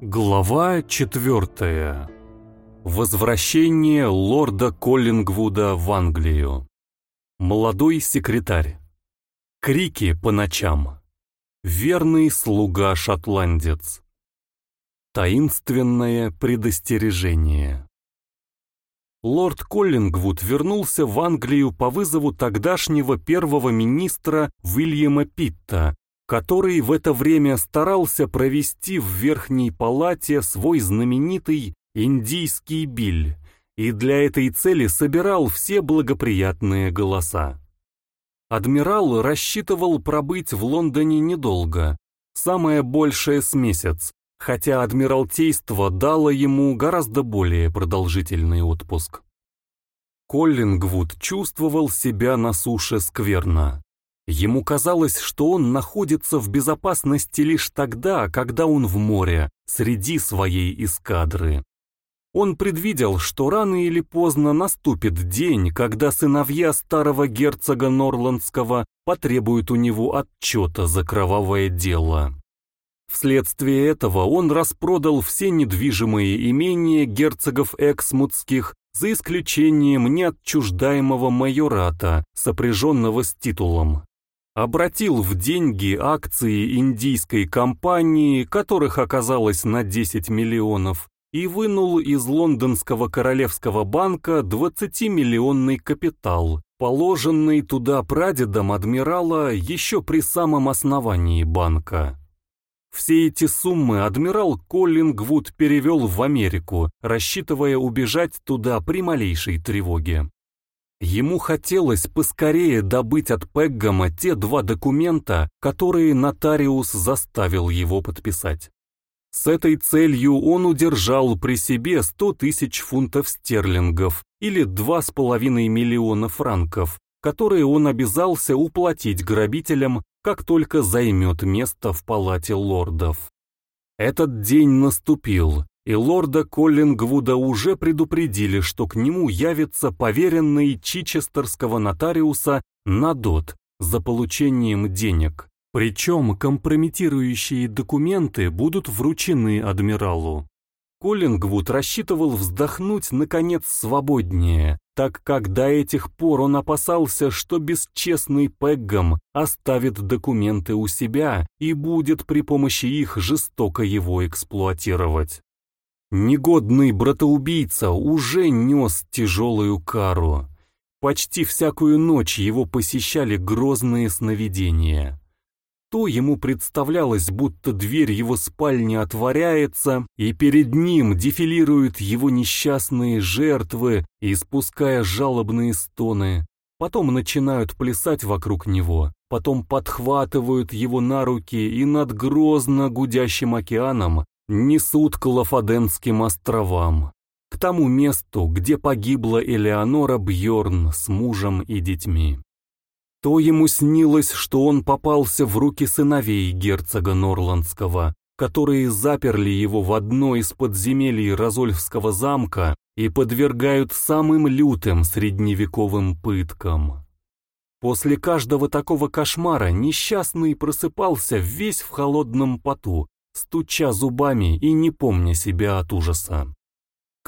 Глава четвертая. Возвращение лорда Коллингвуда в Англию. Молодой секретарь. Крики по ночам. Верный слуга-шотландец. Таинственное предостережение. Лорд Коллингвуд вернулся в Англию по вызову тогдашнего первого министра Уильяма Питта, который в это время старался провести в Верхней Палате свой знаменитый «Индийский биль» и для этой цели собирал все благоприятные голоса. Адмирал рассчитывал пробыть в Лондоне недолго, самое большее с месяц, хотя Адмиралтейство дало ему гораздо более продолжительный отпуск. Коллингвуд чувствовал себя на суше скверно. Ему казалось, что он находится в безопасности лишь тогда, когда он в море, среди своей эскадры. Он предвидел, что рано или поздно наступит день, когда сыновья старого герцога Норландского потребуют у него отчета за кровавое дело. Вследствие этого он распродал все недвижимые имения герцогов Эксмутских за исключением неотчуждаемого майората, сопряженного с титулом обратил в деньги акции индийской компании, которых оказалось на 10 миллионов, и вынул из лондонского королевского банка 20-миллионный капитал, положенный туда прадедом адмирала еще при самом основании банка. Все эти суммы адмирал Коллингвуд перевел в Америку, рассчитывая убежать туда при малейшей тревоге. Ему хотелось поскорее добыть от Пеггама те два документа, которые нотариус заставил его подписать. С этой целью он удержал при себе 100 тысяч фунтов стерлингов или 2,5 миллиона франков, которые он обязался уплатить грабителям, как только займет место в палате лордов. Этот день наступил, и лорда Коллингвуда уже предупредили, что к нему явится поверенный чичестерского нотариуса Надот за получением денег. Причем компрометирующие документы будут вручены адмиралу. Коллингвуд рассчитывал вздохнуть, наконец, свободнее, так как до этих пор он опасался, что бесчестный Пеггам оставит документы у себя и будет при помощи их жестоко его эксплуатировать. Негодный братоубийца уже нес тяжелую кару. Почти всякую ночь его посещали грозные сновидения. То ему представлялось, будто дверь его спальни отворяется, и перед ним дефилируют его несчастные жертвы, испуская жалобные стоны. Потом начинают плясать вокруг него, потом подхватывают его на руки и над грозно гудящим океаном несут к Лафаденским островам, к тому месту, где погибла Элеонора Бьорн с мужем и детьми. То ему снилось, что он попался в руки сыновей герцога Норландского, которые заперли его в одно из подземелий Розольфского замка и подвергают самым лютым средневековым пыткам. После каждого такого кошмара несчастный просыпался весь в холодном поту, стуча зубами и не помня себя от ужаса.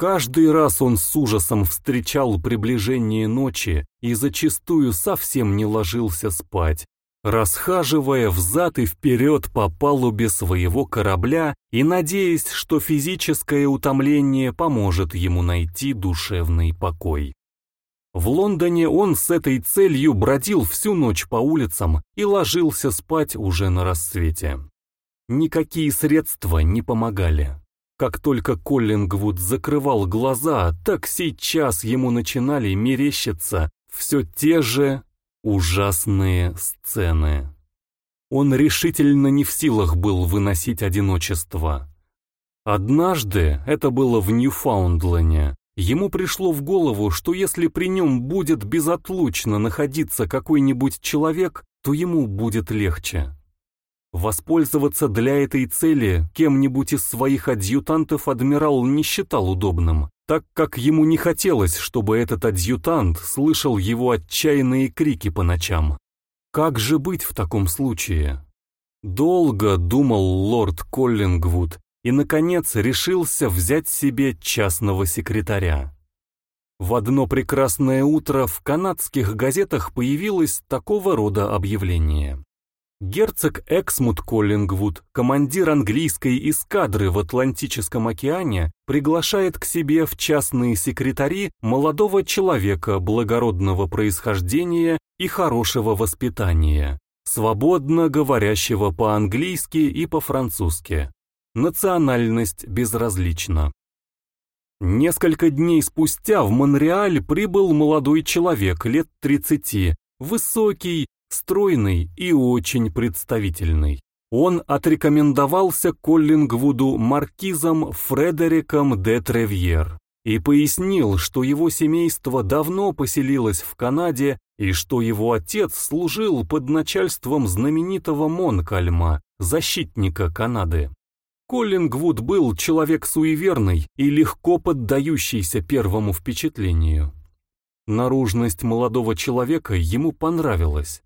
Каждый раз он с ужасом встречал приближение ночи и зачастую совсем не ложился спать, расхаживая взад и вперед по палубе своего корабля и надеясь, что физическое утомление поможет ему найти душевный покой. В Лондоне он с этой целью бродил всю ночь по улицам и ложился спать уже на рассвете. Никакие средства не помогали. Как только Коллингвуд закрывал глаза, так сейчас ему начинали мерещиться все те же ужасные сцены. Он решительно не в силах был выносить одиночество. Однажды, это было в Ньюфаундлене, ему пришло в голову, что если при нем будет безотлучно находиться какой-нибудь человек, то ему будет легче. Воспользоваться для этой цели кем-нибудь из своих адъютантов адмирал не считал удобным, так как ему не хотелось, чтобы этот адъютант слышал его отчаянные крики по ночам. Как же быть в таком случае? Долго думал лорд Коллингвуд, и, наконец, решился взять себе частного секретаря. В одно прекрасное утро в канадских газетах появилось такого рода объявление. Герцог Эксмут Коллингвуд, командир английской эскадры в Атлантическом океане, приглашает к себе в частные секретари молодого человека благородного происхождения и хорошего воспитания, свободно говорящего по-английски и по-французски. Национальность безразлична. Несколько дней спустя в Монреаль прибыл молодой человек лет 30, высокий, стройный и очень представительный. Он отрекомендовался Коллингвуду маркизом Фредериком де Тревьер и пояснил, что его семейство давно поселилось в Канаде и что его отец служил под начальством знаменитого Монкальма, защитника Канады. Коллингвуд был человек суеверный и легко поддающийся первому впечатлению. Наружность молодого человека ему понравилась.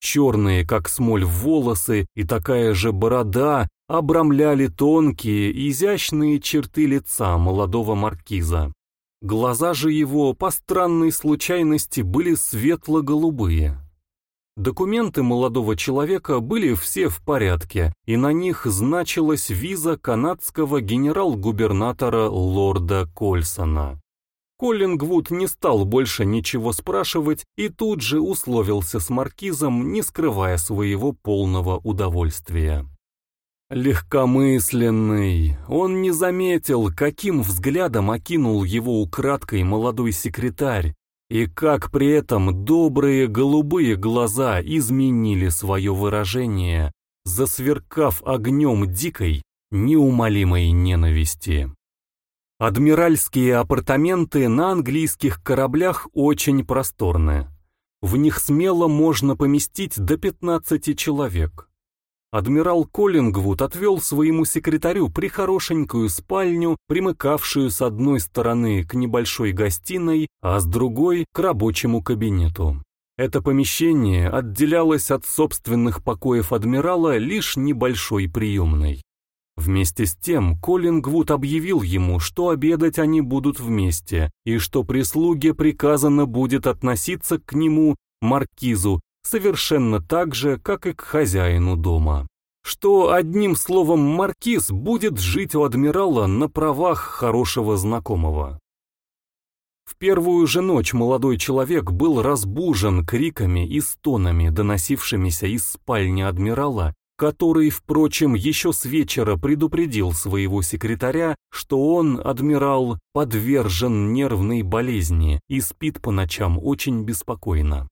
Черные, как смоль, волосы и такая же борода обрамляли тонкие, изящные черты лица молодого маркиза. Глаза же его, по странной случайности, были светло-голубые. Документы молодого человека были все в порядке, и на них значилась виза канадского генерал-губернатора лорда Кольсона. Коллингвуд не стал больше ничего спрашивать и тут же условился с маркизом, не скрывая своего полного удовольствия. Легкомысленный, он не заметил, каким взглядом окинул его украдкой молодой секретарь, и как при этом добрые голубые глаза изменили свое выражение, засверкав огнем дикой, неумолимой ненависти. Адмиральские апартаменты на английских кораблях очень просторны. В них смело можно поместить до 15 человек. Адмирал Коллингвуд отвел своему секретарю прихорошенькую спальню, примыкавшую с одной стороны к небольшой гостиной, а с другой — к рабочему кабинету. Это помещение отделялось от собственных покоев адмирала лишь небольшой приемной. Вместе с тем Коллингвуд объявил ему, что обедать они будут вместе, и что прислуге приказано будет относиться к нему, маркизу, совершенно так же, как и к хозяину дома. Что, одним словом, маркиз будет жить у адмирала на правах хорошего знакомого. В первую же ночь молодой человек был разбужен криками и стонами, доносившимися из спальни адмирала, который, впрочем, еще с вечера предупредил своего секретаря, что он, адмирал, подвержен нервной болезни и спит по ночам очень беспокойно.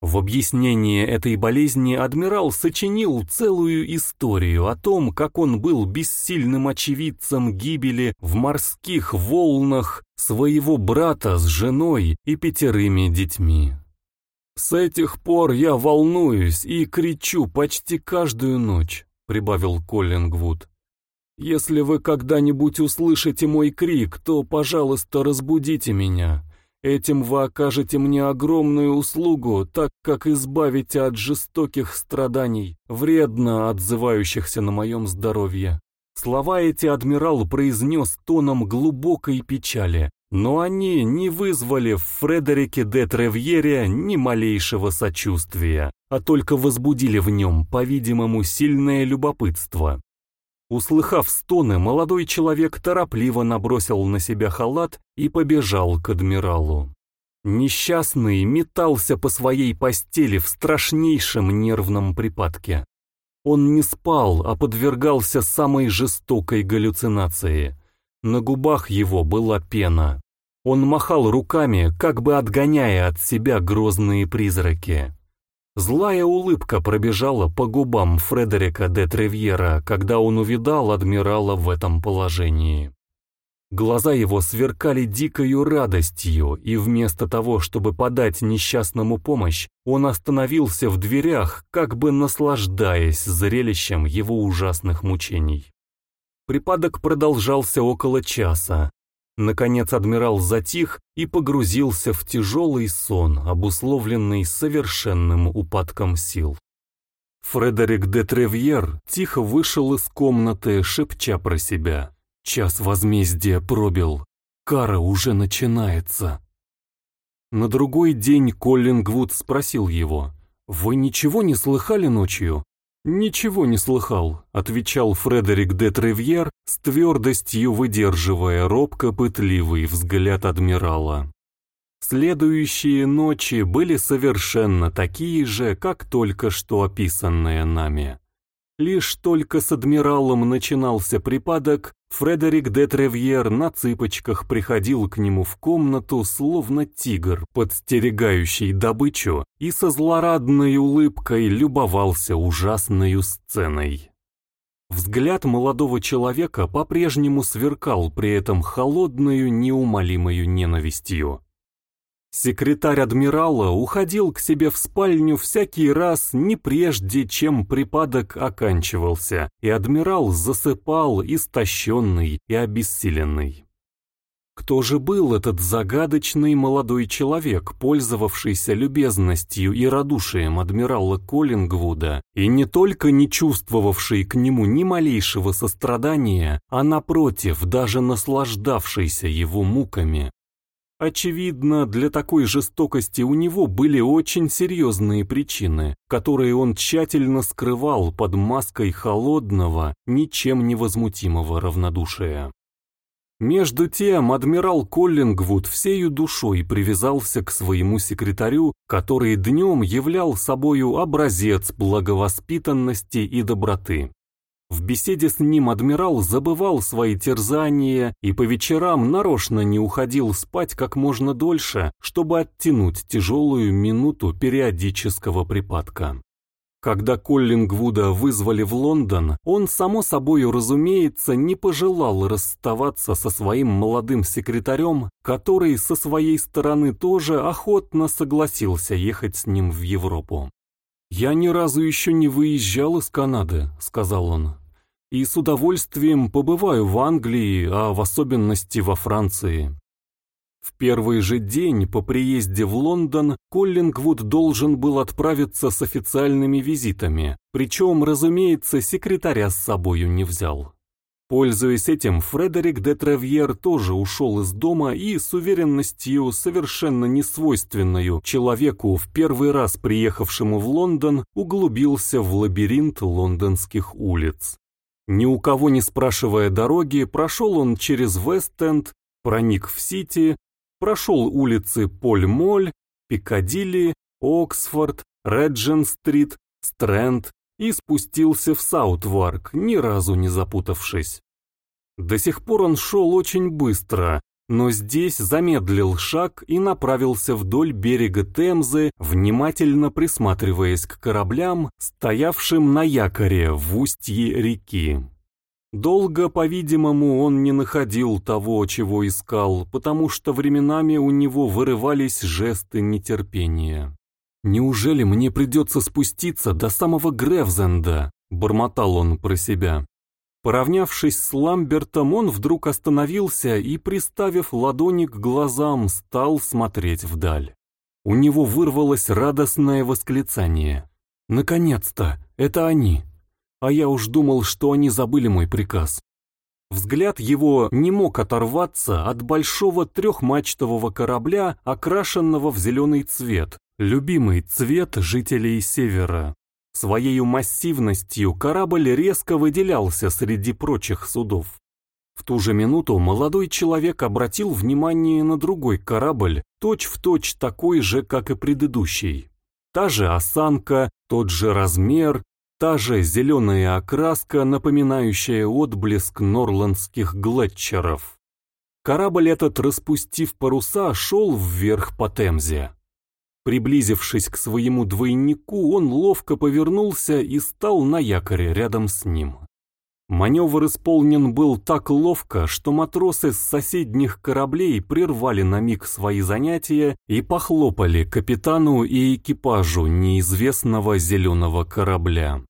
В объяснение этой болезни адмирал сочинил целую историю о том, как он был бессильным очевидцем гибели в морских волнах своего брата с женой и пятерыми детьми. «С этих пор я волнуюсь и кричу почти каждую ночь», — прибавил Коллингвуд. «Если вы когда-нибудь услышите мой крик, то, пожалуйста, разбудите меня. Этим вы окажете мне огромную услугу, так как избавите от жестоких страданий, вредно отзывающихся на моем здоровье. Слова эти адмирал произнес тоном глубокой печали, но они не вызвали в Фредерике де Тревьере ни малейшего сочувствия, а только возбудили в нем, по-видимому, сильное любопытство. Услыхав стоны, молодой человек торопливо набросил на себя халат и побежал к адмиралу. Несчастный метался по своей постели в страшнейшем нервном припадке. Он не спал, а подвергался самой жестокой галлюцинации. На губах его была пена. Он махал руками, как бы отгоняя от себя грозные призраки. Злая улыбка пробежала по губам Фредерика де Тревьера, когда он увидал адмирала в этом положении. Глаза его сверкали дикою радостью, и вместо того, чтобы подать несчастному помощь, он остановился в дверях, как бы наслаждаясь зрелищем его ужасных мучений. Припадок продолжался около часа, Наконец адмирал затих и погрузился в тяжелый сон, обусловленный совершенным упадком сил. Фредерик де Тревьер тихо вышел из комнаты, шепча про себя. Час возмездия пробил. Кара уже начинается. На другой день Коллингвуд спросил его, «Вы ничего не слыхали ночью?» «Ничего не слыхал», — отвечал Фредерик де Тревьер, с твердостью выдерживая робко-пытливый взгляд адмирала. Следующие ночи были совершенно такие же, как только что описанные нами. Лишь только с адмиралом начинался припадок, Фредерик де Тревьер на цыпочках приходил к нему в комнату, словно тигр, подстерегающий добычу, и со злорадной улыбкой любовался ужасной сценой. Взгляд молодого человека по-прежнему сверкал при этом холодную, неумолимою ненавистью. Секретарь адмирала уходил к себе в спальню всякий раз не прежде, чем припадок оканчивался, и адмирал засыпал истощенный и обессиленный. Кто же был этот загадочный молодой человек, пользовавшийся любезностью и радушием адмирала Коллингвуда, и не только не чувствовавший к нему ни малейшего сострадания, а напротив, даже наслаждавшийся его муками, Очевидно, для такой жестокости у него были очень серьезные причины, которые он тщательно скрывал под маской холодного, ничем невозмутимого равнодушия. Между тем, адмирал Коллингвуд всею душой привязался к своему секретарю, который днем являл собою образец благовоспитанности и доброты. В беседе с ним адмирал забывал свои терзания и по вечерам нарочно не уходил спать как можно дольше, чтобы оттянуть тяжелую минуту периодического припадка. Когда Коллингвуда вызвали в Лондон, он, само собою разумеется, не пожелал расставаться со своим молодым секретарем, который со своей стороны тоже охотно согласился ехать с ним в Европу. «Я ни разу еще не выезжал из Канады», — сказал он и с удовольствием побываю в Англии, а в особенности во Франции. В первый же день по приезде в Лондон Коллингвуд должен был отправиться с официальными визитами, причем, разумеется, секретаря с собою не взял. Пользуясь этим, Фредерик де Тревьер тоже ушел из дома и с уверенностью, совершенно несвойственную человеку, в первый раз приехавшему в Лондон, углубился в лабиринт лондонских улиц. Ни у кого не спрашивая дороги, прошел он через Вест-Энд, проник в Сити, прошел улицы Поль-Моль, Пикадилли, Оксфорд, Реджен-стрит, Стрэнд и спустился в Саутварк, ни разу не запутавшись. До сих пор он шел очень быстро, но здесь замедлил шаг и направился вдоль берега Темзы, внимательно присматриваясь к кораблям, стоявшим на якоре в устье реки. Долго, по-видимому, он не находил того, чего искал, потому что временами у него вырывались жесты нетерпения. «Неужели мне придется спуститься до самого Гревзенда?» — бормотал он про себя. Поравнявшись с Ламбертом, он вдруг остановился и, приставив ладони к глазам, стал смотреть вдаль. У него вырвалось радостное восклицание. «Наконец-то! Это они!» А я уж думал, что они забыли мой приказ. Взгляд его не мог оторваться от большого трехмачтового корабля, окрашенного в зеленый цвет, любимый цвет жителей Севера. Своей массивностью корабль резко выделялся среди прочих судов. В ту же минуту молодой человек обратил внимание на другой корабль, точь-в-точь точь такой же, как и предыдущий. Та же осанка, тот же размер, та же зеленая окраска, напоминающая отблеск норландских глетчеров. Корабль этот, распустив паруса, шел вверх по Темзе. Приблизившись к своему двойнику, он ловко повернулся и стал на якоре рядом с ним. Маневр исполнен был так ловко, что матросы с соседних кораблей прервали на миг свои занятия и похлопали капитану и экипажу неизвестного зеленого корабля.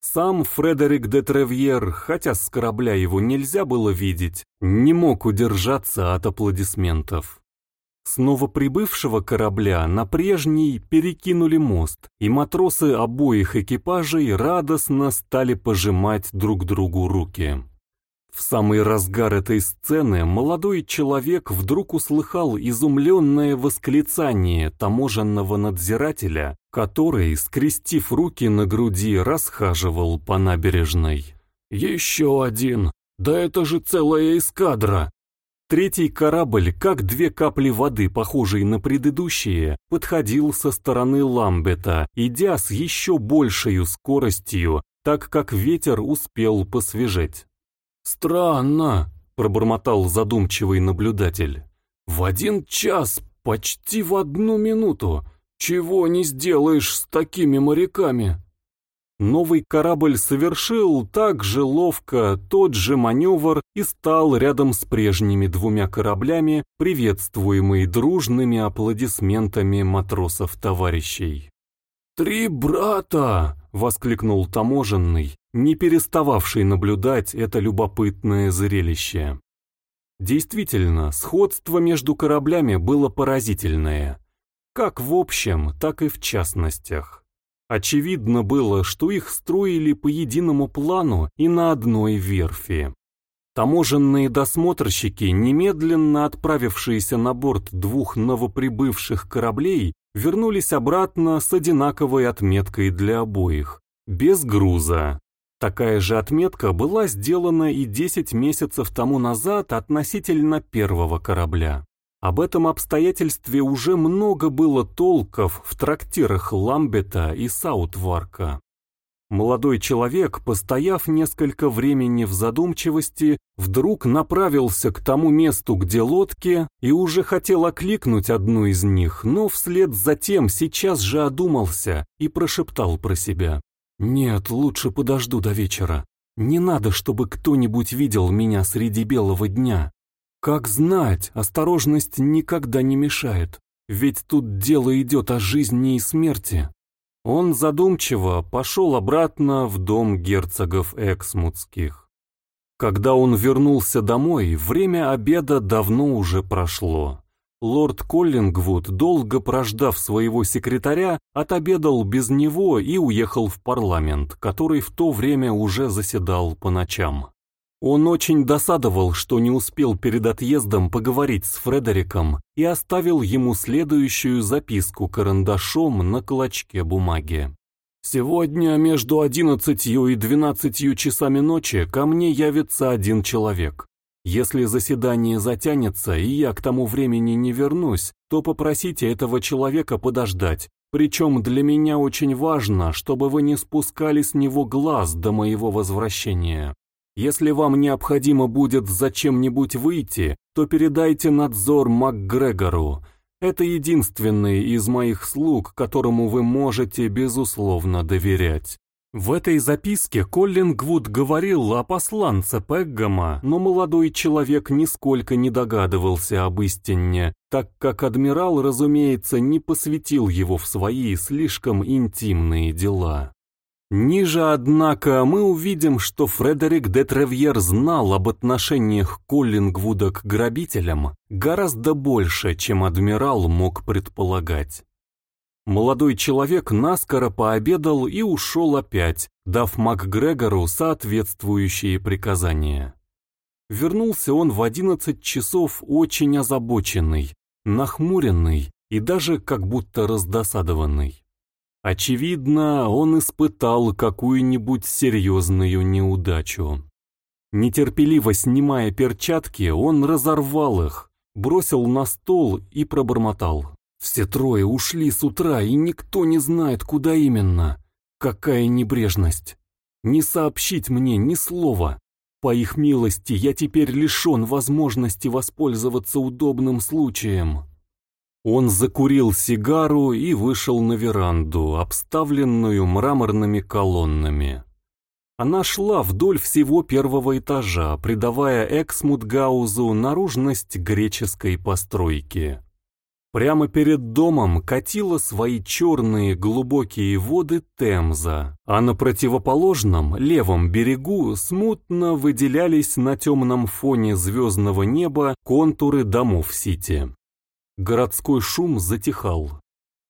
Сам Фредерик де Тревьер, хотя с корабля его нельзя было видеть, не мог удержаться от аплодисментов. С новоприбывшего корабля на прежний перекинули мост, и матросы обоих экипажей радостно стали пожимать друг другу руки. В самый разгар этой сцены молодой человек вдруг услыхал изумленное восклицание таможенного надзирателя, который, скрестив руки на груди, расхаживал по набережной. «Еще один! Да это же целая эскадра!» Третий корабль, как две капли воды, похожие на предыдущие, подходил со стороны Ламбета, идя с еще большей скоростью, так как ветер успел посвежеть. «Странно», — пробормотал задумчивый наблюдатель. «В один час, почти в одну минуту. Чего не сделаешь с такими моряками?» Новый корабль совершил так же ловко тот же маневр и стал рядом с прежними двумя кораблями, приветствуемый дружными аплодисментами матросов-товарищей. «Три брата!» — воскликнул таможенный, не перестававший наблюдать это любопытное зрелище. Действительно, сходство между кораблями было поразительное, как в общем, так и в частностях. Очевидно было, что их строили по единому плану и на одной верфи. Таможенные досмотрщики, немедленно отправившиеся на борт двух новоприбывших кораблей, вернулись обратно с одинаковой отметкой для обоих, без груза. Такая же отметка была сделана и 10 месяцев тому назад относительно первого корабля. Об этом обстоятельстве уже много было толков в трактирах Ламбета и Саутварка. Молодой человек, постояв несколько времени в задумчивости, вдруг направился к тому месту, где лодки, и уже хотел окликнуть одну из них, но вслед за тем сейчас же одумался и прошептал про себя. «Нет, лучше подожду до вечера. Не надо, чтобы кто-нибудь видел меня среди белого дня. Как знать, осторожность никогда не мешает, ведь тут дело идет о жизни и смерти. Он задумчиво пошел обратно в дом герцогов Эксмутских. Когда он вернулся домой, время обеда давно уже прошло. Лорд Коллингвуд, долго прождав своего секретаря, отобедал без него и уехал в парламент, который в то время уже заседал по ночам. Он очень досадовал, что не успел перед отъездом поговорить с Фредериком и оставил ему следующую записку карандашом на клочке бумаги. «Сегодня между одиннадцатью и двенадцатью часами ночи ко мне явится один человек. Если заседание затянется и я к тому времени не вернусь, то попросите этого человека подождать, причем для меня очень важно, чтобы вы не спускали с него глаз до моего возвращения. Если вам необходимо будет зачем-нибудь выйти, то передайте надзор МакГрегору. Это единственный из моих слуг, которому вы можете, безусловно, доверять. В этой записке Коллингвуд говорил о посланце Пеггама, но молодой человек нисколько не догадывался об истине, так как адмирал, разумеется, не посвятил его в свои слишком интимные дела. Ниже, однако, мы увидим, что Фредерик де Тревьер знал об отношениях Коллингвуда к грабителям гораздо больше, чем адмирал мог предполагать. Молодой человек наскоро пообедал и ушел опять, дав МакГрегору соответствующие приказания. Вернулся он в одиннадцать часов очень озабоченный, нахмуренный и даже как будто раздосадованный. Очевидно, он испытал какую-нибудь серьезную неудачу. Нетерпеливо снимая перчатки, он разорвал их, бросил на стол и пробормотал. «Все трое ушли с утра, и никто не знает, куда именно. Какая небрежность! Не сообщить мне ни слова. По их милости я теперь лишен возможности воспользоваться удобным случаем». Он закурил сигару и вышел на веранду, обставленную мраморными колоннами. Она шла вдоль всего первого этажа, придавая Эксмутгаузу наружность греческой постройки. Прямо перед домом катила свои черные глубокие воды Темза, а на противоположном, левом берегу смутно выделялись на темном фоне звездного неба контуры домов Сити. Городской шум затихал.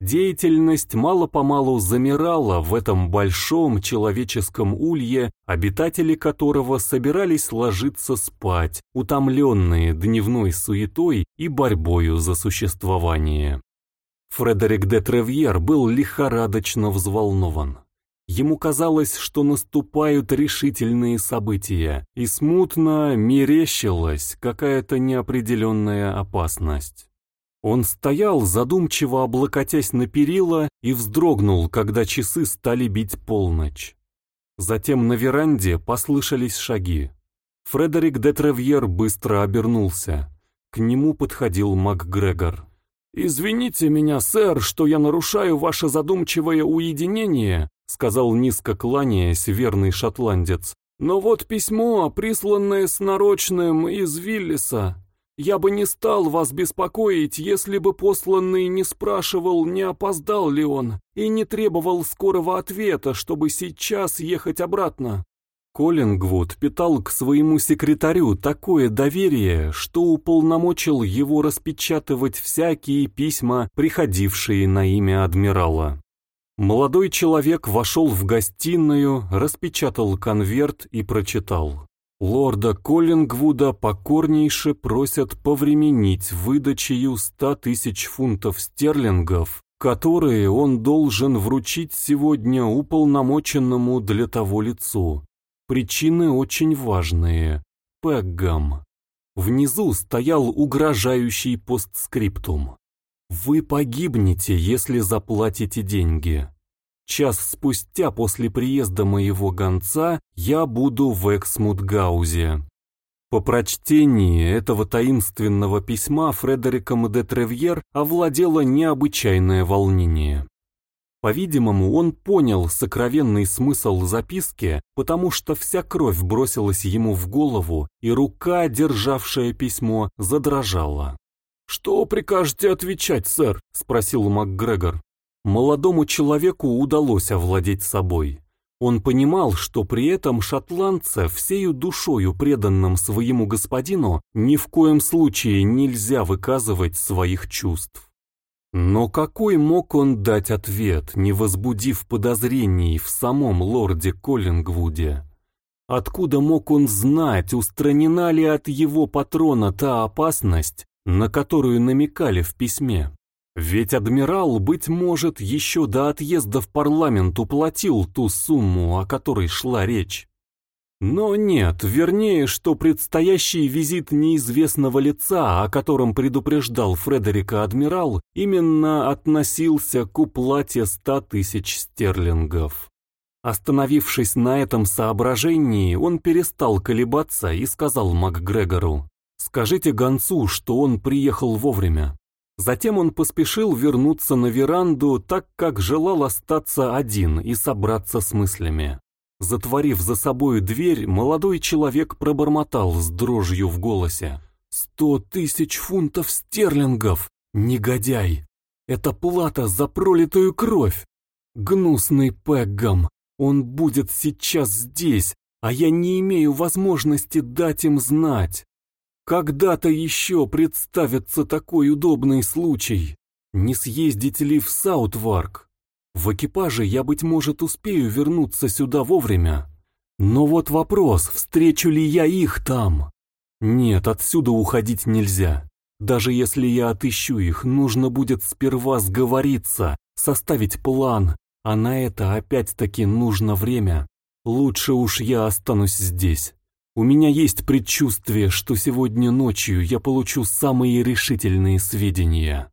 Деятельность мало-помалу замирала в этом большом человеческом улье, обитатели которого собирались ложиться спать, утомленные дневной суетой и борьбою за существование. Фредерик де Тревьер был лихорадочно взволнован. Ему казалось, что наступают решительные события, и смутно мерещилась какая-то неопределенная опасность. Он стоял, задумчиво облокотясь на перила, и вздрогнул, когда часы стали бить полночь. Затем на веранде послышались шаги. Фредерик де Тревьер быстро обернулся. К нему подходил МакГрегор. «Извините меня, сэр, что я нарушаю ваше задумчивое уединение», сказал низко кланяясь верный шотландец. «Но вот письмо, присланное с нарочным из Виллиса. Я бы не стал вас беспокоить, если бы посланный не спрашивал, не опоздал ли он, и не требовал скорого ответа, чтобы сейчас ехать обратно. Коллингвуд питал к своему секретарю такое доверие, что уполномочил его распечатывать всякие письма, приходившие на имя адмирала. Молодой человек вошел в гостиную, распечатал конверт и прочитал. Лорда Коллингвуда покорнейше просят повременить выдачею ста тысяч фунтов стерлингов, которые он должен вручить сегодня уполномоченному для того лицу. Причины очень важные. Пеггам. Внизу стоял угрожающий постскриптум. «Вы погибнете, если заплатите деньги. Час спустя после приезда моего гонца я буду в Эксмутгаузе. По прочтении этого таинственного письма Фредериком де Тревьер овладело необычайное волнение. По-видимому, он понял сокровенный смысл записки, потому что вся кровь бросилась ему в голову, и рука, державшая письмо, задрожала. «Что прикажете отвечать, сэр?» — спросил МакГрегор. Молодому человеку удалось овладеть собой. Он понимал, что при этом шотландца, всею душою преданным своему господину, ни в коем случае нельзя выказывать своих чувств. Но какой мог он дать ответ, не возбудив подозрений в самом лорде Коллингвуде? Откуда мог он знать, устранена ли от его патрона та опасность, на которую намекали в письме? Ведь адмирал, быть может, еще до отъезда в парламент уплатил ту сумму, о которой шла речь. Но нет, вернее, что предстоящий визит неизвестного лица, о котором предупреждал Фредерика адмирал, именно относился к уплате ста тысяч стерлингов. Остановившись на этом соображении, он перестал колебаться и сказал МакГрегору, «Скажите гонцу, что он приехал вовремя». Затем он поспешил вернуться на веранду, так как желал остаться один и собраться с мыслями. Затворив за собой дверь, молодой человек пробормотал с дрожью в голосе. «Сто тысяч фунтов стерлингов! Негодяй! Это плата за пролитую кровь! Гнусный Пеггам! Он будет сейчас здесь, а я не имею возможности дать им знать!» Когда-то еще представится такой удобный случай. Не съездить ли в Саутварк? В экипаже я, быть может, успею вернуться сюда вовремя. Но вот вопрос, встречу ли я их там? Нет, отсюда уходить нельзя. Даже если я отыщу их, нужно будет сперва сговориться, составить план, а на это опять-таки нужно время. Лучше уж я останусь здесь. У меня есть предчувствие, что сегодня ночью я получу самые решительные сведения.